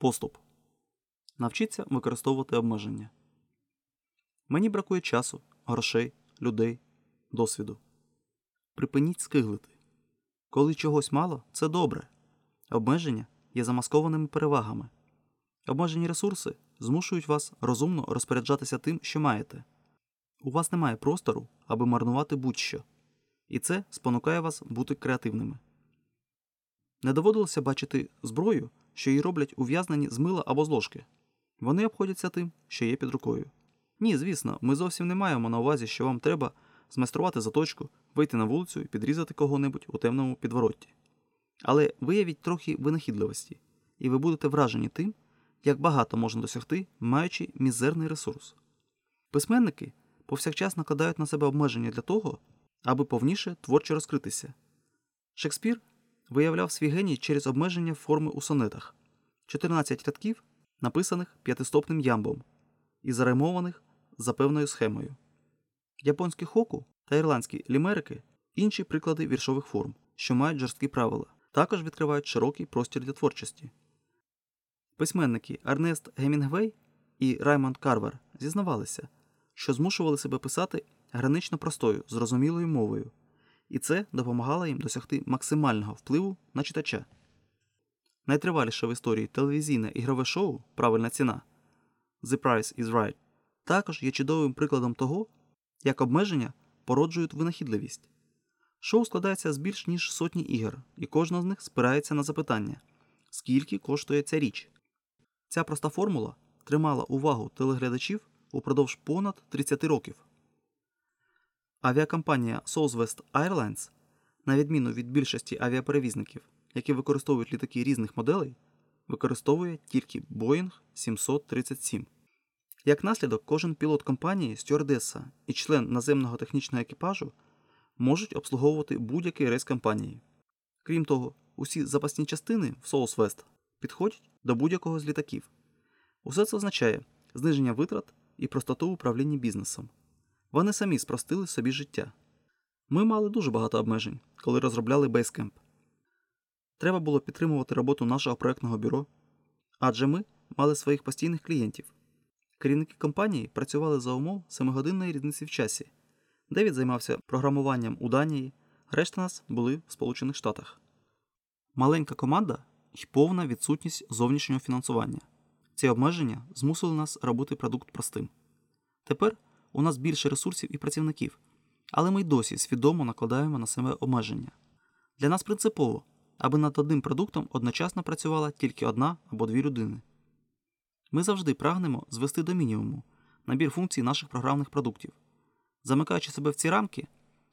Поступ. Навчіться використовувати обмеження. Мені бракує часу, грошей, людей, досвіду. Припиніть скиглити. Коли чогось мало, це добре. Обмеження є замаскованими перевагами. Обмежені ресурси змушують вас розумно розпоряджатися тим, що маєте. У вас немає простору, аби марнувати будь-що, і це спонукає вас бути креативними. Не доводилося бачити зброю, що її роблять ув'язнені з мила або з ложки. Вони обходяться тим, що є під рукою. Ні, звісно, ми зовсім не маємо на увазі, що вам треба змайструвати заточку, вийти на вулицю і підрізати кого-небудь у темному підворотті. Але виявіть трохи винахідливості, і ви будете вражені тим, як багато можна досягти, маючи мізерний ресурс. Письменники повсякчас накладають на себе обмеження для того, аби повніше творчо розкритися. Шекспір виявляв свій геній через обмеження форми у сонетах 14 рядків, написаних п'ятистопним ямбом і заремованих за певною схемою. Японські хоку та ірландські лімерики інші приклади віршових форм, що мають жорсткі правила, також відкривають широкий простір для творчості. Письменники Ернест Гемінгвей і Раймонд Карвер зізнавалися, що змушували себе писати гранично простою, зрозумілою мовою, і це допомагало їм досягти максимального впливу на читача. Найтриваліше в історії телевізійне ігрове шоу Правильна ціна The Price is Right також є чудовим прикладом того, як обмеження породжують винахідливість. Шоу складається з більш ніж сотні ігор, і кожна з них спирається на запитання, скільки коштує ця річ. Ця проста формула тримала увагу телеглядачів упродовж понад 30 років. Авіакомпанія Southwest Airlines, на відміну від більшості авіаперевізників, які використовують літаки різних моделей, використовує тільки Boeing 737. Як наслідок, кожен пілот компанії, стюардеса і член наземного технічного екіпажу можуть обслуговувати будь-який рейс компанії. Крім того, усі запасні частини в Southwest підходять до будь-якого з літаків. Усе це означає зниження витрат і простоту в управлінні бізнесом. Вони самі спростили собі життя. Ми мали дуже багато обмежень, коли розробляли Basecamp. Треба було підтримувати роботу нашого проєктного бюро, адже ми мали своїх постійних клієнтів. Керівники компанії працювали за умов 7-годинної різниці в часі. Девід займався програмуванням у Данії, решта нас були в Сполучених Штатах. Маленька команда і повна відсутність зовнішнього фінансування. Ці обмеження змусили нас робити продукт простим. Тепер у нас більше ресурсів і працівників, але ми й досі свідомо накладаємо на себе обмеження. Для нас принципово, аби над одним продуктом одночасно працювала тільки одна або дві людини. Ми завжди прагнемо звести до мінімуму набір функцій наших програмних продуктів. Замикаючи себе в ці рамки,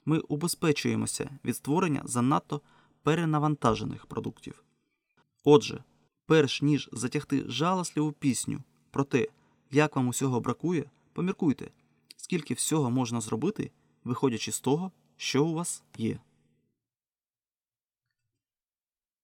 ми убезпечуємося від створення занадто перенавантажених продуктів. Отже, перш ніж затягти жалосливу пісню про те, як вам усього бракує, поміркуйте, скільки всього можна зробити, виходячи з того, що у вас є.